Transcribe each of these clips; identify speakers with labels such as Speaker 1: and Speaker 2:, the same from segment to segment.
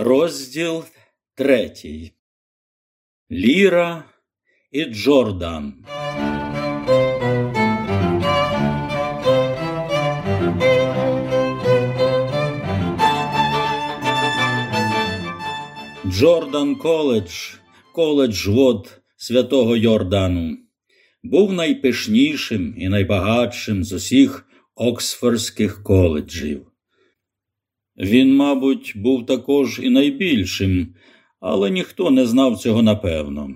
Speaker 1: Розділ третій. Ліра і Джордан. Джордан Коледж, коледж вод святого Йордану, був найпишнішим і найбагатшим з усіх оксфордських коледжів. Він, мабуть, був також і найбільшим, але ніхто не знав цього напевно.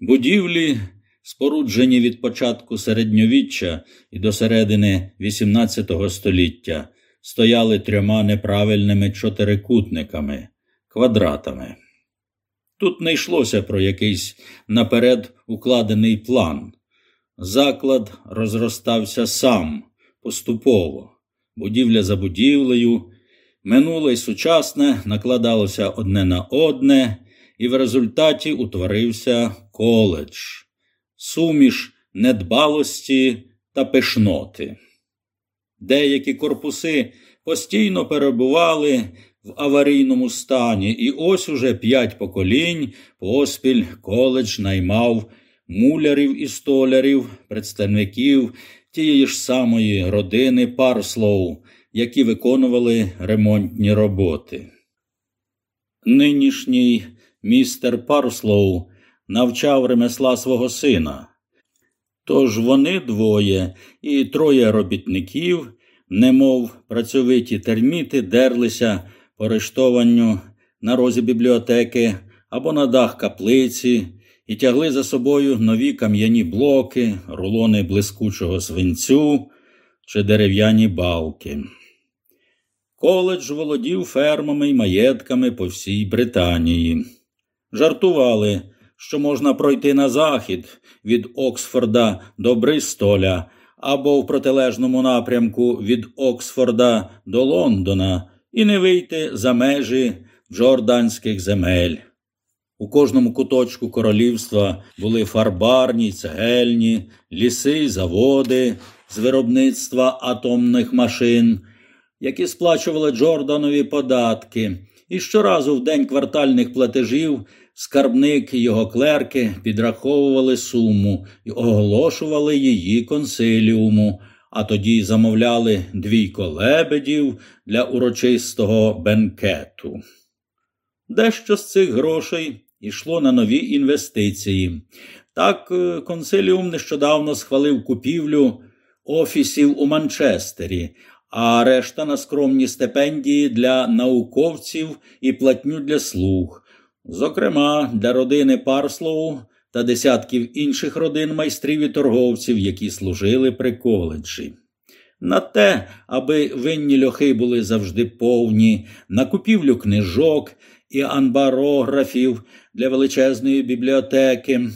Speaker 1: Будівлі, споруджені від початку середньовіччя і до середини XVIII століття, стояли трьома неправильними чотирикутниками, квадратами. Тут не йшлося про якийсь наперед укладений план. Заклад розростався сам, поступово, будівля за будівлею. Минуле й сучасне накладалося одне на одне, і в результаті утворився коледж, суміш недбалості та пишноти. Деякі корпуси постійно перебували в аварійному стані, і ось уже п'ять поколінь поспіль коледж наймав мулярів і столярів, представників тієї ж самої родини Парслоу які виконували ремонтні роботи. Нинішній містер Парслоу навчав ремесла свого сина. Тож вони двоє і троє робітників, немов працьовиті терміти, дерлися по рештованню на розі бібліотеки або на дах каплиці і тягли за собою нові кам'яні блоки, рулони блискучого свинцю чи дерев'яні балки. Коледж володів фермами й маєтками по всій Британії. Жартували, що можна пройти на захід від Оксфорда до Бристоля або в протилежному напрямку від Оксфорда до Лондона і не вийти за межі джорданських земель. У кожному куточку королівства були фарбарні, цегельні, ліси й заводи з виробництва атомних машин які сплачували Джорданові податки, і щоразу в день квартальних платежів скарбник і його клерки підраховували суму і оголошували її консиліуму, а тоді замовляли двійко лебедів для урочистого бенкету. Дещо з цих грошей йшло на нові інвестиції. Так, е, консиліум нещодавно схвалив купівлю офісів у Манчестері, а решта на скромні стипендії для науковців і платню для слуг, зокрема для родини Парслоу та десятків інших родин майстрів і торговців, які служили при коледжі. На те, аби винні льохи були завжди повні, на купівлю книжок і анбарографів для величезної бібліотеки,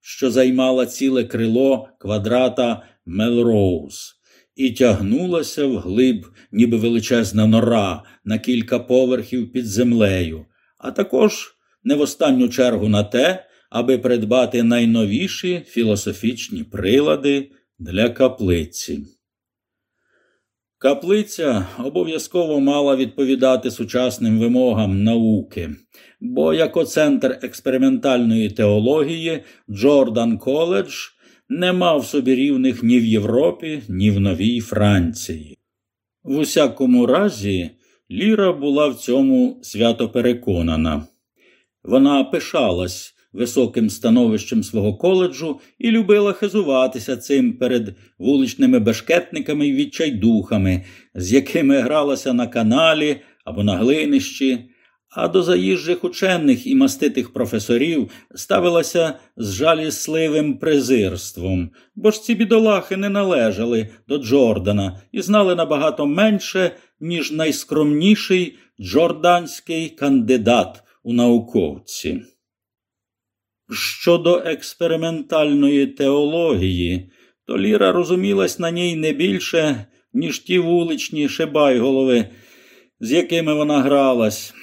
Speaker 1: що займала ціле крило квадрата Мелроуз і тягнулася вглиб, ніби величезна нора на кілька поверхів під землею, а також не в останню чергу на те, аби придбати найновіші філософічні прилади для каплиці. Каплиця обов'язково мала відповідати сучасним вимогам науки, бо як центр експериментальної теології Джордан Коледж не мав собі рівних ні в Європі, ні в Новій Франції. В усякому разі, Ліра була в цьому свято переконана. Вона пишалась високим становищем свого коледжу і любила хизуватися цим перед вуличними бешкетниками й відчайдухами, з якими гралася на каналі або на глинищі, а до заїжджих учених і маститих професорів ставилася з жалісливим презирством, бо ж ці бідолахи не належали до Джордана і знали набагато менше, ніж найскромніший джорданський кандидат у науковці. Щодо експериментальної теології, то Ліра розумілась на ній не більше, ніж ті вуличні шибайголови, з якими вона гралась.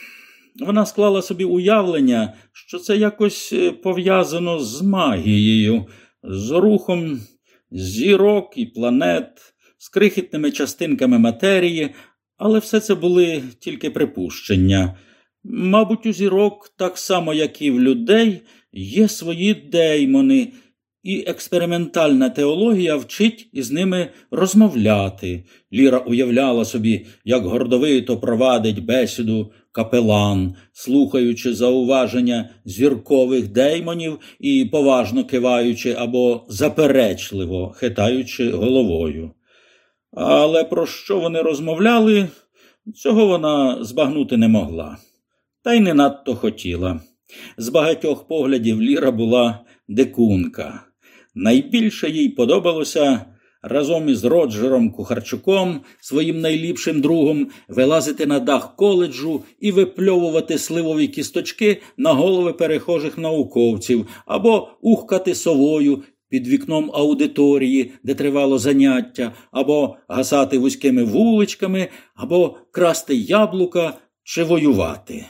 Speaker 1: Вона склала собі уявлення, що це якось е, пов'язано з магією, з рухом зірок і планет, з крихітними частинками матерії, але все це були тільки припущення. Мабуть, у зірок, так само, як і в людей, є свої деймони, і експериментальна теологія вчить із ними розмовляти. Ліра уявляла собі, як гордовито провадить бесіду капелан, слухаючи зауваження зіркових деймонів і поважно киваючи або заперечливо хитаючи головою. Але про що вони розмовляли, цього вона збагнути не могла, та й не надто хотіла. З багатьох поглядів Ліра була дикунка. Найбільше їй подобалося разом із Роджером Кухарчуком, своїм найліпшим другом, вилазити на дах коледжу і випльовувати сливові кісточки на голови перехожих науковців або ухкати совою. Під вікном аудиторії, де тривало заняття, або гасати вузькими вуличками, або красти яблука чи воювати.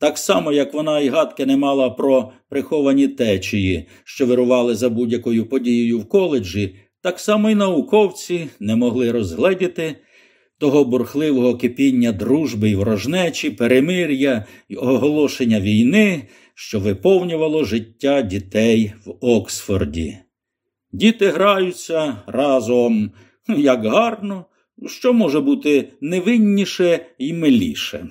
Speaker 1: Так само, як вона й гадки не мала про приховані течії, що вирували за будь-якою подією в коледжі, так само й науковці не могли розгледіти того бурхливого кипіння дружби й ворожнечі, перемир'я й оголошення війни, що виповнювало життя дітей в Оксфорді. Діти граються разом, як гарно, що може бути невинніше і миліше.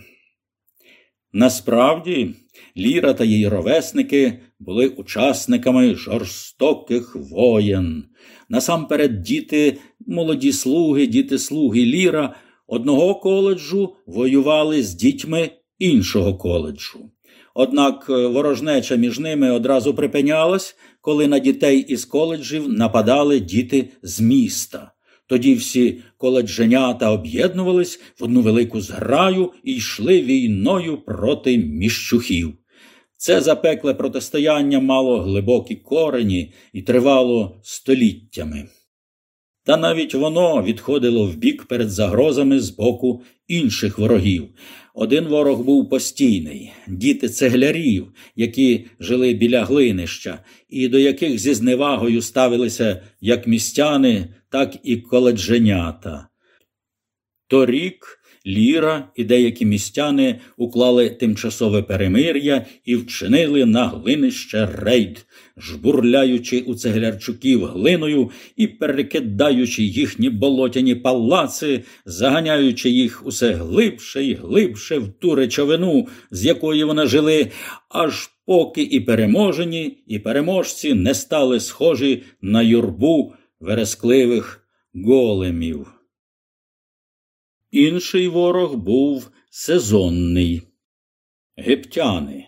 Speaker 1: Насправді, Ліра та її ровесники були учасниками жорстоких воєн. Насамперед, діти, молоді слуги, діти слуги Ліра одного коледжу воювали з дітьми іншого коледжу. Однак е, ворожнеча між ними одразу припинялась, коли на дітей із коледжів нападали діти з міста. Тоді всі коледженята об'єднувались в одну велику зграю і йшли війною проти міщухів. Це запекле протистояння мало глибокі корені і тривало століттями. Та навіть воно відходило вбік перед загрозами з боку інших ворогів. Один ворог був постійний діти цеглярів, які жили біля глинища, і до яких зі зневагою ставилися як містяни, так і коледженята. Торік Ліра і деякі містяни уклали тимчасове перемир'я і вчинили на глинище рейд, жбурляючи у цеглярчуків глиною і перекидаючи їхні болотяні палаци, заганяючи їх усе глибше і глибше в ту речовину, з якої вони жили, аж поки і переможені, і переможці не стали схожі на юрбу верескливих големів. Інший ворог був сезонний. Гептяни,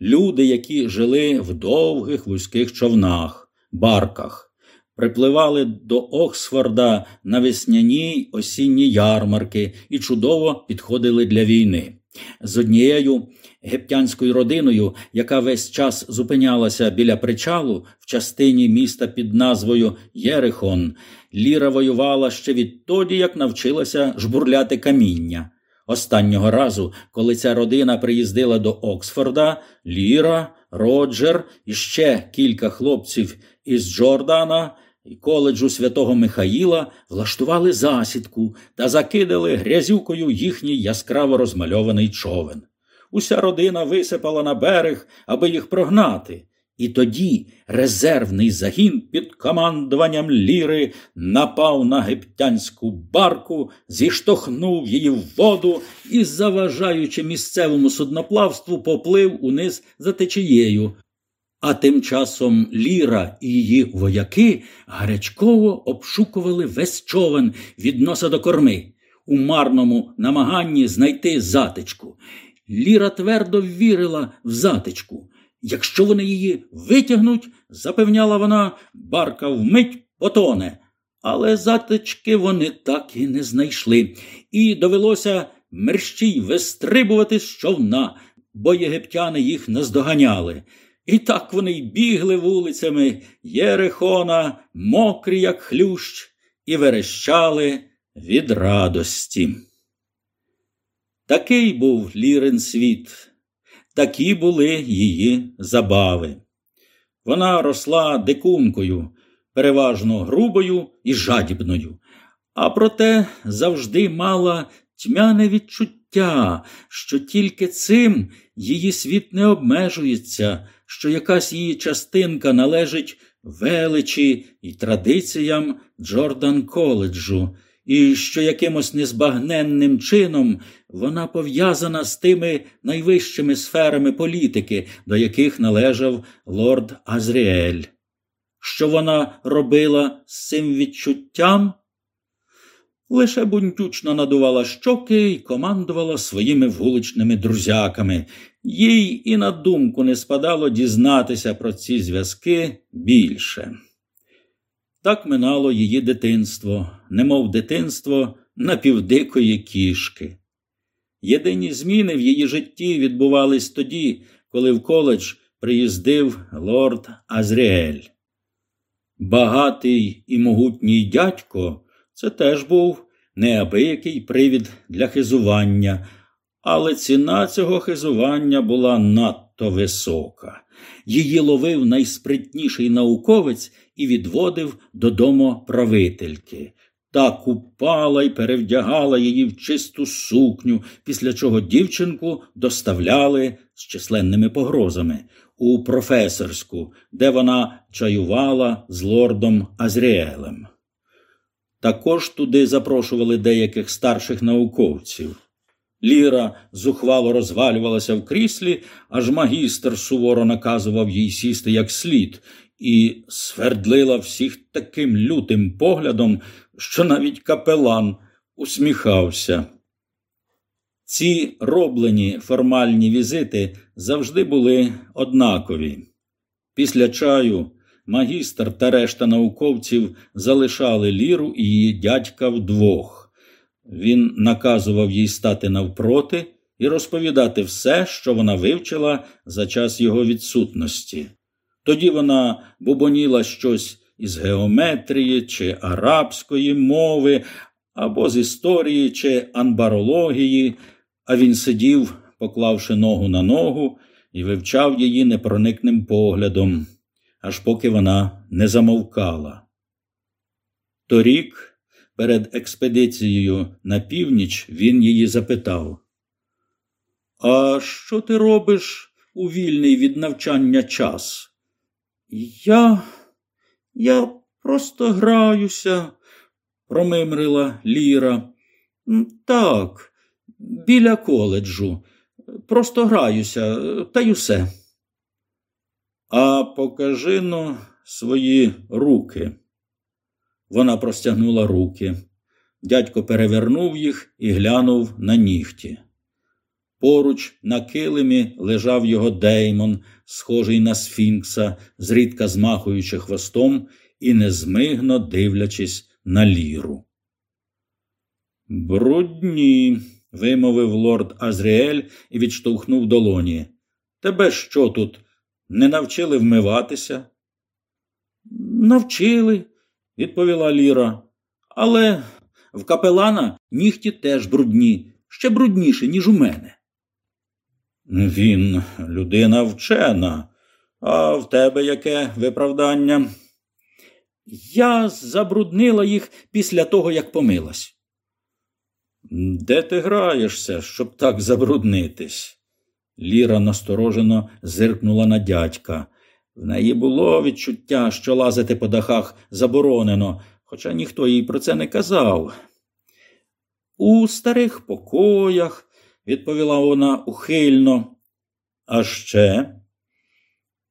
Speaker 1: люди, які жили в довгих вузьких човнах, барках, припливали до Оксфорда на весняні осінні ярмарки і чудово підходили для війни. З однією гептянською родиною, яка весь час зупинялася біля причалу в частині міста під назвою Єрихон, Ліра воювала ще відтоді, як навчилася жбурляти каміння. Останнього разу, коли ця родина приїздила до Оксфорда, Ліра, Роджер і ще кілька хлопців із Джордана і коледжу святого Михаїла влаштували засідку та закидали грязюкою їхній яскраво розмальований човен. Уся родина висипала на берег, аби їх прогнати. І тоді резервний загін під командуванням Ліри напав на гептянську барку, зіштовхнув її в воду і, заважаючи місцевому судноплавству, поплив униз за течією. А тим часом Ліра і її вояки гарячково обшукували весь човен від носа до корми у марному намаганні знайти затичку. Ліра твердо вірила в затичку. Якщо вони її витягнуть, запевняла вона, барка вмить потоне. Але затички вони так і не знайшли, і довелося мерщій вистрибувати з човна, бо єгиптяни їх наздоганяли. І так вони й бігли вулицями Єрихона, мокрі, як хлющ, і верещали від радості. Такий був Лірин світ, такі були її забави. Вона росла дикункою, переважно грубою і жадібною, а проте завжди мала тьмяне відчуття, що тільки цим її світ не обмежується, що якась її частинка належить величі і традиціям Джордан коледжу, і що якимось незбагненним чином вона пов'язана з тими найвищими сферами політики, до яких належав лорд Азріель. Що вона робила з цим відчуттям? Лише бунтючно надувала щоки і командувала своїми вуличними друзяками. Їй і на думку не спадало дізнатися про ці зв'язки більше. Так минало її дитинство, немов дитинство напівдикої кішки. Єдині зміни в її житті відбувались тоді, коли в коледж приїздив лорд Азріель. Багатий і могутній дядько це теж був неабиякий привід для хизування, але ціна цього хизування була надто висока. Її ловив найспритніший науковець і відводив додому правительки. Та купала й перевдягала її в чисту сукню, після чого дівчинку доставляли з численними погрозами у професорську, де вона чаювала з лордом Азріелем. Також туди запрошували деяких старших науковців. Ліра зухвало розвалювалася в кріслі, аж магістр суворо наказував їй сісти як слід, і свердлила всіх таким лютим поглядом, що навіть капелан усміхався. Ці роблені формальні візити завжди були однакові. Після чаю магістр та решта науковців залишали ліру і її дядька вдвох. Він наказував їй стати навпроти і розповідати все, що вона вивчила за час його відсутності. Тоді вона бубоніла щось із геометрії чи арабської мови, або з історії чи анбарології, а він сидів, поклавши ногу на ногу, і вивчав її непроникним поглядом аж поки вона не замовкала. Торік, перед експедицією на північ, він її запитав: А що ти робиш у вільний від навчання час? Я, я просто граюся, промимрила Ліра. Так, біля коледжу. Просто граюся, та й усе. А покажи но свої руки. Вона простягнула руки. Дядько перевернув їх і глянув на нігті. Поруч на килимі лежав його деймон, схожий на сфінкса, зрідка змахуючи хвостом і незмигно дивлячись на ліру. Брудні, вимовив лорд Азріель і відштовхнув долоні. Тебе що тут не навчили вмиватися? Навчили, відповіла Ліра. Але в капелана нігті теж брудні, ще брудніші, ніж у мене. Він людина вчена, а в тебе яке виправдання? Я забруднила їх після того, як помилась. Де ти граєшся, щоб так забруднитись? Ліра насторожено зиркнула на дядька. В неї було відчуття, що лазити по дахах заборонено, хоча ніхто їй про це не казав. У старих покоях, відповіла вона ухильно, а ще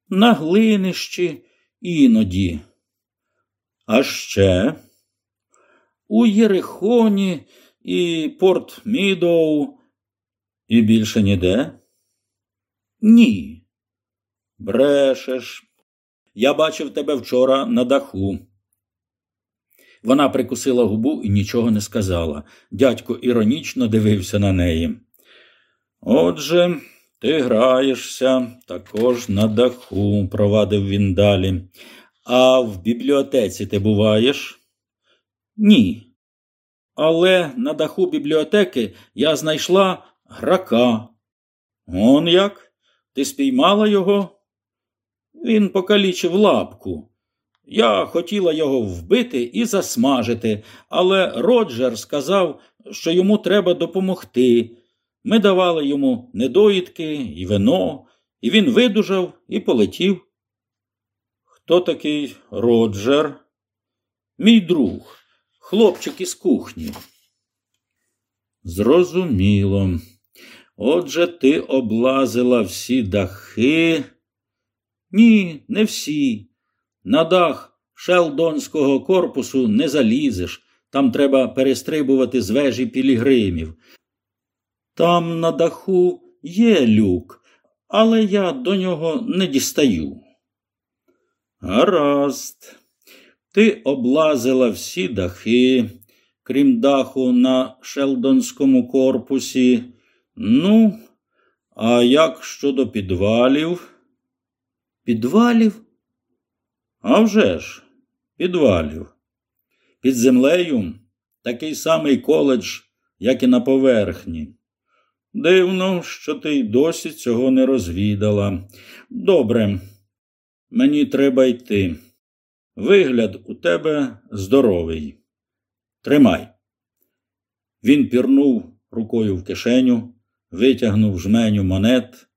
Speaker 1: на глинищі іноді. А ще у Єрихоні і Порт Мідоу, і більше ніде. Ні. Брешеш. Я бачив тебе вчора на даху. Вона прикусила губу і нічого не сказала. Дядько іронічно дивився на неї. Отже, ти граєшся також на даху, провадив він далі. А в бібліотеці ти буваєш? Ні. Але на даху бібліотеки я знайшла грака. Он як? Ти спіймала його? Він покалічив лапку. Я хотіла його вбити і засмажити, але Роджер сказав, що йому треба допомогти. Ми давали йому недоїдки і вино, і він видужав і полетів. Хто такий Роджер? Мій друг, хлопчик із кухні. Зрозуміло. Отже, ти облазила всі дахи. Ні, не всі. На дах Шелдонського корпусу не залізеш. Там треба перестрибувати з вежі пілігримів. Там на даху є люк, але я до нього не дістаю. Гаразд, ти облазила всі дахи, крім даху на Шелдонському корпусі. Ну, а як щодо підвалів? Підвалів? А вже ж, підвалів. Під землею такий самий коледж, як і на поверхні. Дивно, що ти й досі цього не розвідала. Добре, мені треба йти. Вигляд у тебе здоровий. Тримай. Він пірнув рукою в кишеню, витягнув жменю монет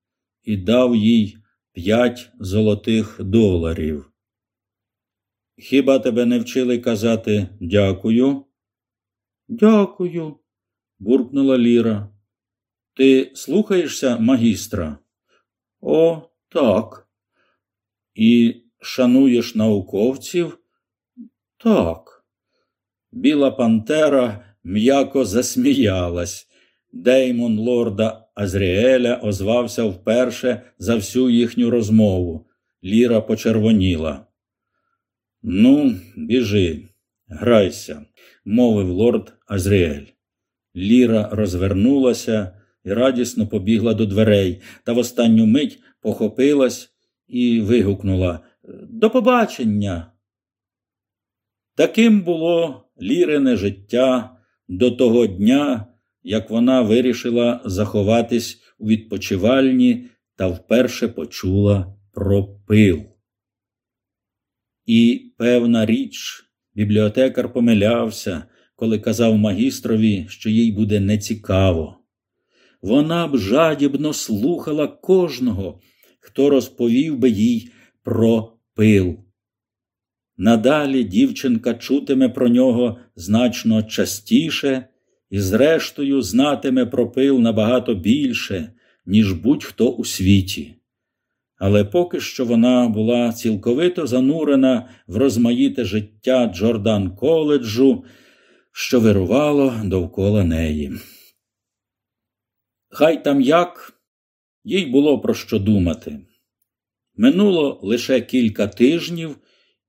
Speaker 1: і дав їй п'ять золотих доларів. Хіба тебе не вчили казати дякую? Дякую, буркнула Ліра. Ти слухаєшся магістра? О, так. І шануєш науковців? Так. Біла Пантера м'яко засміялась. Деймон лорда Азріеля озвався вперше за всю їхню розмову. Ліра почервоніла. Ну, біжи, грайся, мовив лорд Азріель. Ліра розвернулася і радісно побігла до дверей, та в останню мить похопилась і вигукнула До побачення. Таким було лірине життя до того дня, як вона вирішила заховатись у відпочивальні та вперше почула про пил. І, певна річ, бібліотекар помилявся, коли казав магістрові, що їй буде нецікаво. Вона б жадібно слухала кожного, хто розповів би їй про пил. Надалі дівчинка чутиме про нього значно частіше і, зрештою, знатиме про пил набагато більше, ніж будь-хто у світі. Але поки що вона була цілковито занурена в розмаїте життя Джордан коледжу, що вирувало довкола неї. Хай там як їй було про що думати. Минуло лише кілька тижнів,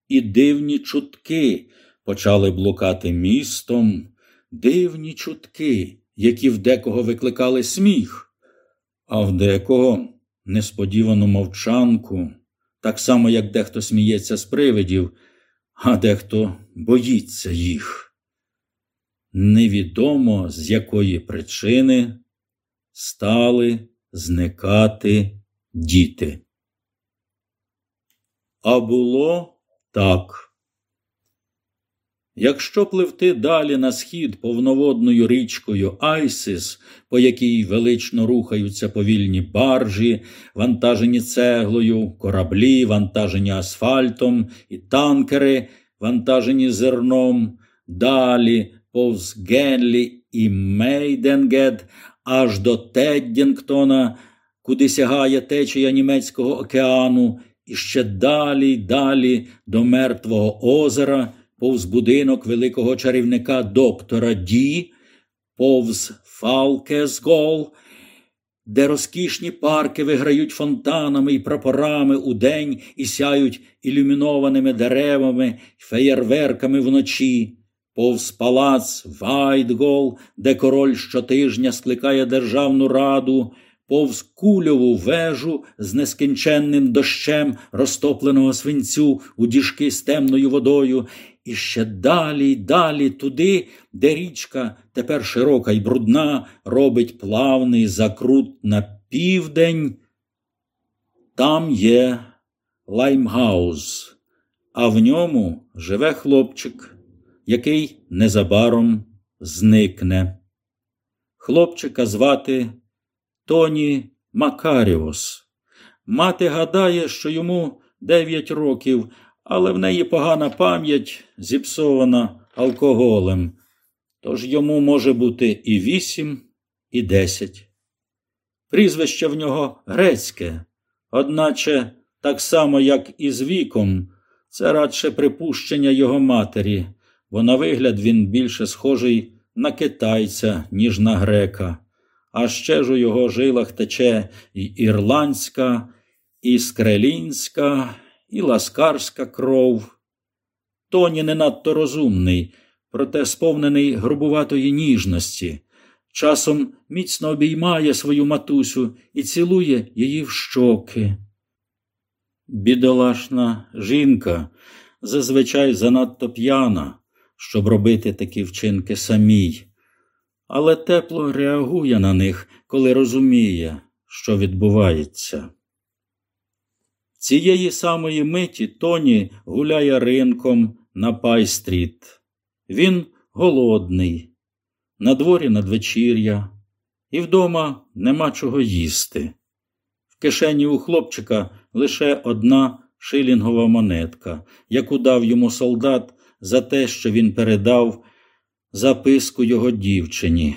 Speaker 1: і дивні чутки почали блукати містом, дивні чутки, які в декого викликали сміх, а в декого несподівану мовчанку, так само, як дехто сміється з привидів, а дехто боїться їх. Невідомо з якої причини стали зникати діти. А було так. Якщо пливти далі на схід повноводною річкою Айсис, по якій велично рухаються повільні баржі, вантажені цеглою, кораблі, вантажені асфальтом, і танкери, вантажені зерном, далі повз Генлі і Мейденгед, аж до Теддінгтона, куди сягає течія Німецького океану, і ще далі й далі до Мертвого озера повз будинок великого чарівника доктора Ді, повз Фалкесгол, де розкішні парки виграють фонтанами і прапорами у день і сяють ілюмінованими деревами, феєрверками вночі, повз палац Вайтгол, де король щотижня скликає державну раду. Повз кульову вежу з нескінченним дощем розтопленого свинцю у діжки з темною водою, і ще далі далі туди, де річка, тепер широка й брудна, робить плавний закрут на південь. Там є Лаймгаус, а в ньому живе хлопчик, який незабаром зникне. Хлопчика звати Тоні Макаріус. Мати гадає, що йому дев'ять років, але в неї погана пам'ять зіпсована алкоголем, тож йому може бути і вісім, і десять. Прізвище в нього грецьке, одначе так само, як і з віком, це радше припущення його матері, бо на вигляд він більше схожий на китайця, ніж на грека, а ще ж у його жилах тече і ірландська, і скрелінська, і ласкарська кров. Тоні не надто розумний, проте сповнений грубуватої ніжності. Часом міцно обіймає свою матусю і цілує її в щоки. Бідолашна жінка зазвичай занадто п'яна, щоб робити такі вчинки самій, але тепло реагує на них, коли розуміє, що відбувається. Цієї самої миті Тоні гуляє ринком на Пайстріт. Він голодний, на дворі надвечір'я, і вдома нема чого їсти. В кишені у хлопчика лише одна шилінгова монетка, яку дав йому солдат за те, що він передав записку його дівчині.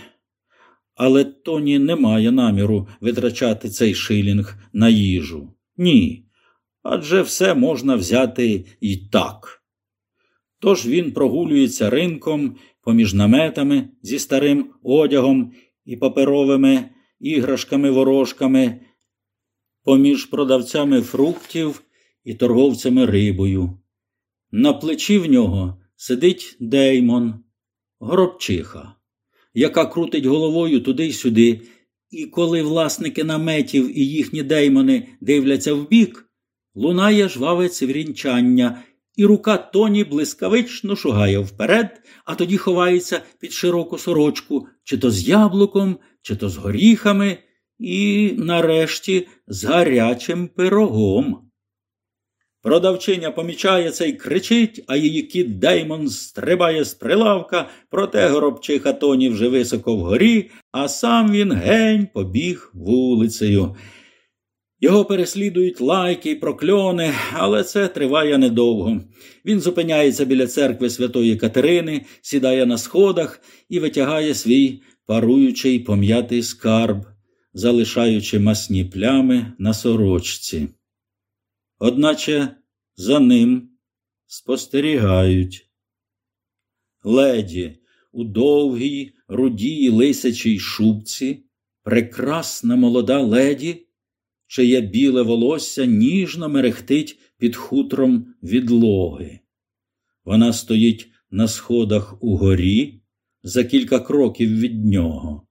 Speaker 1: Але Тоні не має наміру витрачати цей шилінг на їжу. Ні. Адже все можна взяти і так. Тож він прогулюється ринком поміж наметами зі старим одягом і паперовими іграшками ворожками, поміж продавцями фруктів і торговцями рибою. На плечі в нього сидить Деймон, горобчиха, яка крутить головою туди й сюди, і коли власники наметів і їхні деймони дивляться вбік, лунає жваве циврінчання, і рука тоні блискавично шугає вперед, а тоді ховається під широку сорочку, чи то з яблуком, чи то з горіхами, і, нарешті, з гарячим пирогом. Продавчиня помічає це й кричить, а її кіт Деймон стрибає з прилавка, проте горобчиха тоні вже високо вгорі, а сам він гень побіг вулицею. Його переслідують лайки й прокльони, але це триває недовго. Він зупиняється біля церкви Святої Катерини, сідає на сходах і витягає свій паруючий пом'ятий скарб, залишаючи масні плями на сорочці. Одначе за ним спостерігають. Леді у довгій, рудій лисячій шубці, прекрасна молода леді чиє біле волосся ніжно мерехтить під хутром відлоги. Вона стоїть на сходах угорі за кілька кроків від нього.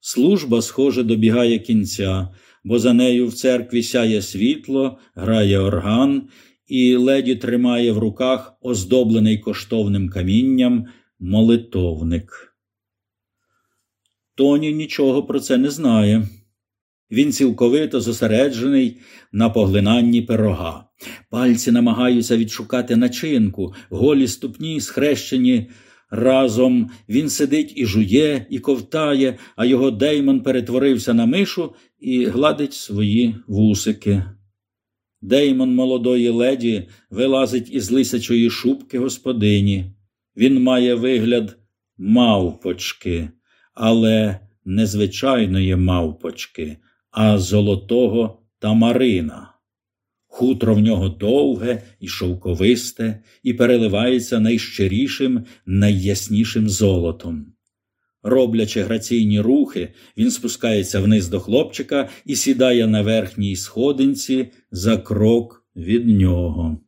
Speaker 1: Служба, схоже, добігає кінця, бо за нею в церкві сяє світло, грає орган, і леді тримає в руках оздоблений коштовним камінням молитовник. Тоні нічого про це не знає. Він цілковито зосереджений на поглинанні пирога. Пальці намагаються відшукати начинку, голі ступні схрещені разом. Він сидить і жує, і ковтає, а його деймон перетворився на мишу і гладить свої вусики. Деймон молодої леді вилазить із лисячої шубки господині. Він має вигляд мавпочки, але незвичайної мавпочки а золотого тамарина. Хутро в нього довге і шовковисте, і переливається найщирішим, найяснішим золотом. Роблячи граційні рухи, він спускається вниз до хлопчика і сідає на верхній сходинці за крок від нього.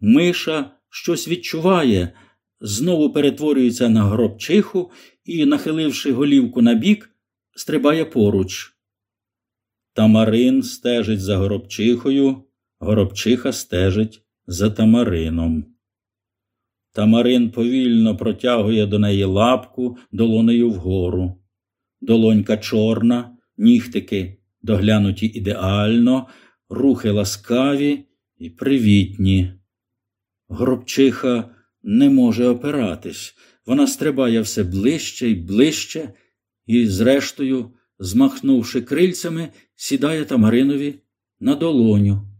Speaker 1: Миша щось відчуває, знову перетворюється на гробчиху і, нахиливши голівку на бік, стрибає поруч. Тамарин стежить за горобчихою, горобчиха стежить за тамарином. Тамарин повільно протягує до неї лапку долонею вгору. Долонька чорна, нігтики доглянуті ідеально, рухи ласкаві, і привітні. Гробчиха не може опиратись. Вона стрибає все ближче і ближче, і, зрештою, змахнувши крильцями, сідає Тамаринові на долоню.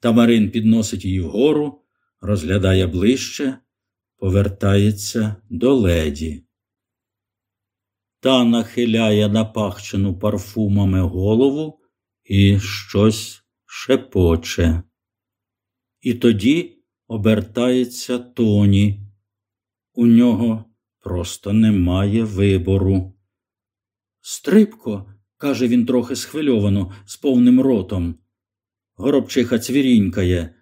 Speaker 1: Тамарин підносить її вгору, розглядає ближче, повертається до леді. Та нахиляє напахчену парфумами голову і щось шепоче. І тоді обертається тоні. У нього просто немає вибору. Стрибко, каже він трохи схвильовано, з повним ротом. Горобчиха цвірінькає.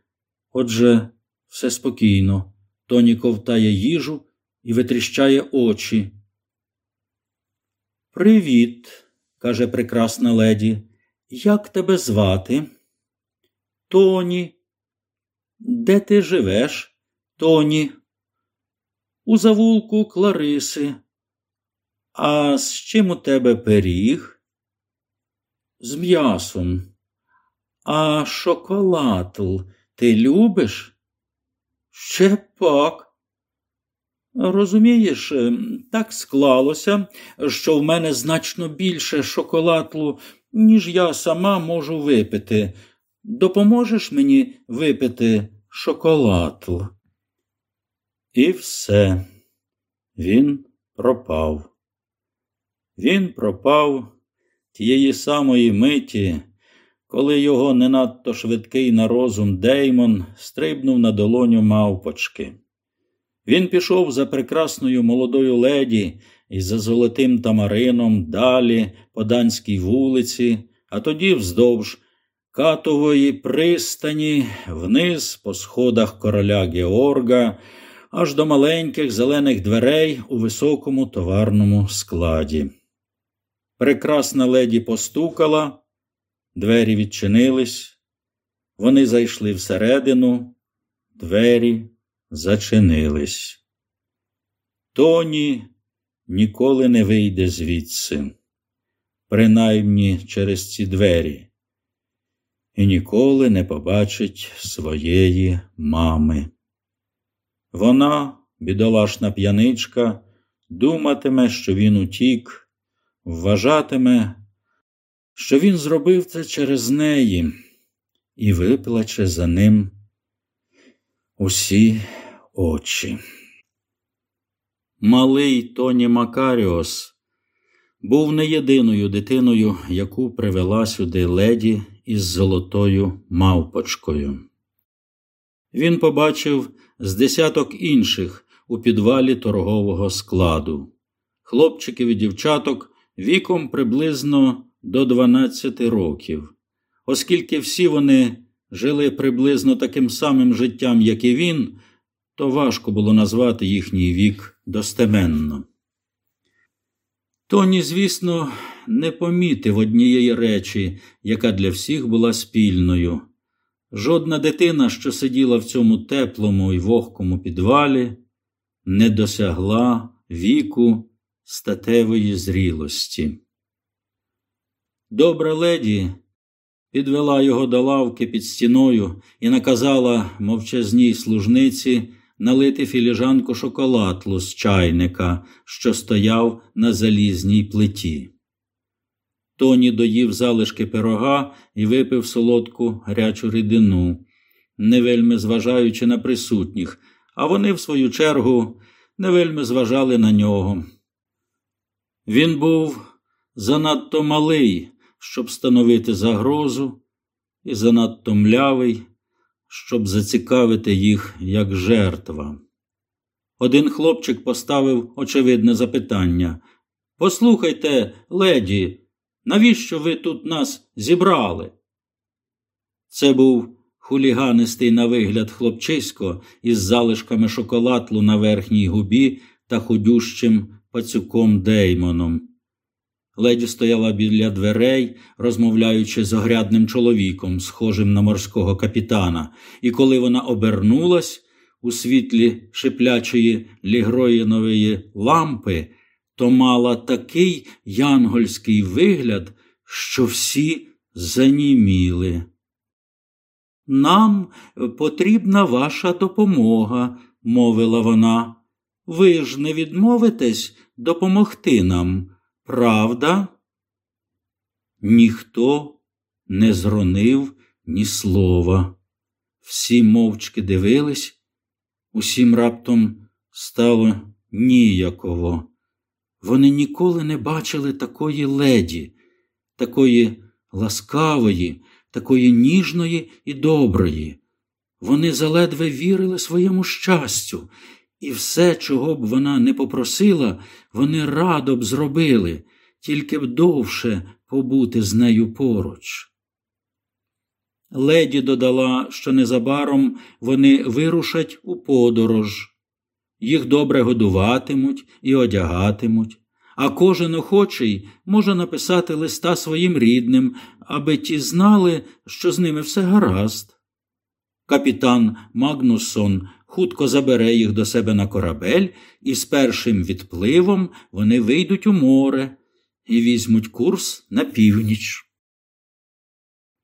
Speaker 1: Отже, все спокійно. Тоні ковтає їжу і витріщає очі. Привіт, каже прекрасна леді. Як тебе звати? Тоні. Де ти живеш, Тоні? У завулку Клариси. А з чим у тебе пиріг? З м'ясом. А шоколадл ти любиш? Ще пак. Розумієш, так склалося, що в мене значно більше шоколадлу, ніж я сама можу випити. Допоможеш мені випити шоколадл? І все. Він пропав. Він пропав тієї самої миті, коли його не надто швидкий на розум Деймон стрибнув на долоню мавпочки. Він пішов за прекрасною молодою леді і за золотим тамарином далі по данській вулиці, а тоді вздовж катової пристані, вниз по сходах короля Георга, аж до маленьких зелених дверей у високому товарному складі. Прекрасна леді постукала, двері відчинились, вони зайшли всередину, двері зачинились. Тоні ніколи не вийде звідси, принаймні через ці двері, і ніколи не побачить своєї мами. Вона, бідолашна п'яничка, думатиме, що він утік, вважатиме, що він зробив це через неї і виплаче за ним усі очі. Малий Тоні Макаріос був не єдиною дитиною, яку привела сюди леді із золотою мавпочкою. Він побачив з десяток інших у підвалі торгового складу, хлопчиків і дівчаток віком приблизно до 12 років, оскільки всі вони жили приблизно таким самим життям, як і він, то важко було назвати їхній вік достеменно. Тоні, звісно, не помітив однієї речі, яка для всіх була спільною. Жодна дитина, що сиділа в цьому теплому і вогкому підвалі, не досягла віку статевої зрілості. Добра леді підвела його до лавки під стіною і наказала мовчазній служниці налити філіжанку шоколадлу з чайника, що стояв на залізній плиті. Тоні доїв залишки пирога і випив солодку гарячу рідину, не вельми зважаючи на присутніх, а вони, в свою чергу, не вельми зважали на нього. Він був занадто малий, щоб становити загрозу, і занадто млявий, щоб зацікавити їх як жертва. Один хлопчик поставив очевидне запитання Послухайте, леді, навіщо ви тут нас зібрали? Це був хуліганистий на вигляд хлопчисько із залишками шоколадлу на верхній губі та худющим пацюком Деймоном. Леді стояла біля дверей, розмовляючи з огрядним чоловіком, схожим на морського капітана, і коли вона обернулась у світлі шиплячої лігроїнової лампи, то мала такий янгольський вигляд, що всі заніміли. Нам потрібна ваша допомога, мовила вона. Ви ж не відмовитесь допомогти нам, правда? Ніхто не зронив ні слова. Всі мовчки дивились, усім раптом стало ніяково. Вони ніколи не бачили такої леді, такої ласкавої, такої ніжної і доброї. Вони заледве вірили своєму щастю, і все, чого б вона не попросила, вони радо б зробили, тільки б довше побути з нею поруч. Леді додала, що незабаром вони вирушать у подорож, їх добре годуватимуть і одягатимуть, а кожен охочий може написати листа своїм рідним, аби ті знали, що з ними все гаразд. Капітан Магнуссон хутко забере їх до себе на корабель, і з першим відпливом вони вийдуть у море і візьмуть курс на північ.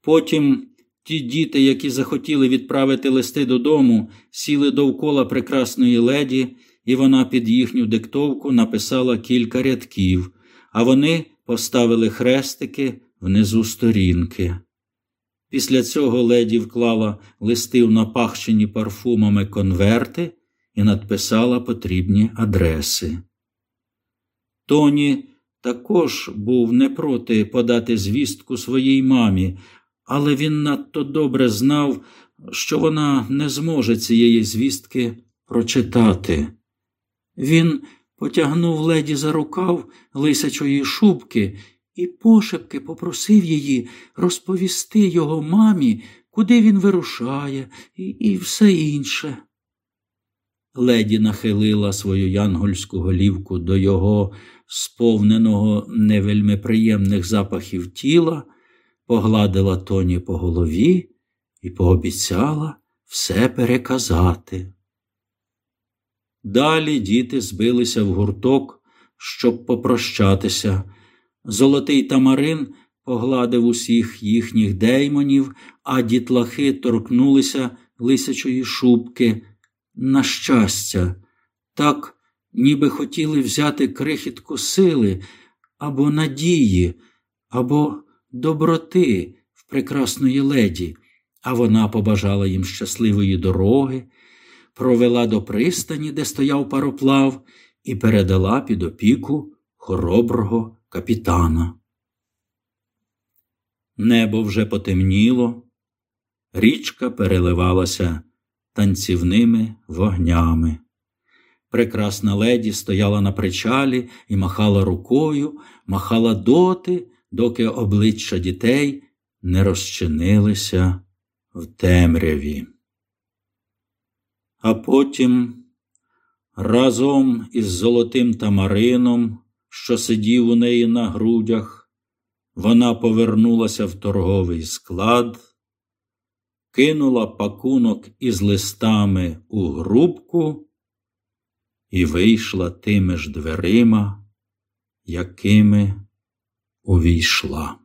Speaker 1: Потім ті діти, які захотіли відправити листи додому, сіли довкола прекрасної леді, і вона під їхню диктовку написала кілька рядків, а вони поставили хрестики внизу сторінки. Після цього леді вклала листи в напахчені парфумами конверти і надписала потрібні адреси. Тоні також був не проти подати звістку своїй мамі, але він надто добре знав, що вона не зможе цієї звістки прочитати. Він потягнув леді за рукав лисячої шубки і пошепки попросив її розповісти його мамі, куди він вирушає, і, і все інше. Леді нахилила свою янгольську голівку до його сповненого невельми приємних запахів тіла, погладила тоні по голові і пообіцяла все переказати. Далі діти збилися в гурток, щоб попрощатися. Золотий тамарин погладив усіх їхніх деймонів, а дітлахи торкнулися лисячої шубки. На щастя, так, ніби хотіли взяти крихітку сили або надії, або доброти в прекрасної леді, а вона побажала їм щасливої дороги, провела до пристані, де стояв пароплав, і передала під опіку хороброго капітана. Небо вже потемніло, річка переливалася танцівними вогнями. Прекрасна леді стояла на причалі і махала рукою, махала доти, доки обличчя дітей не розчинилися в темряві. А потім разом із золотим тамарином що сидів у неї на грудях, вона повернулася в торговий склад, кинула пакунок із листами у грубку і вийшла тими ж дверима, якими увійшла.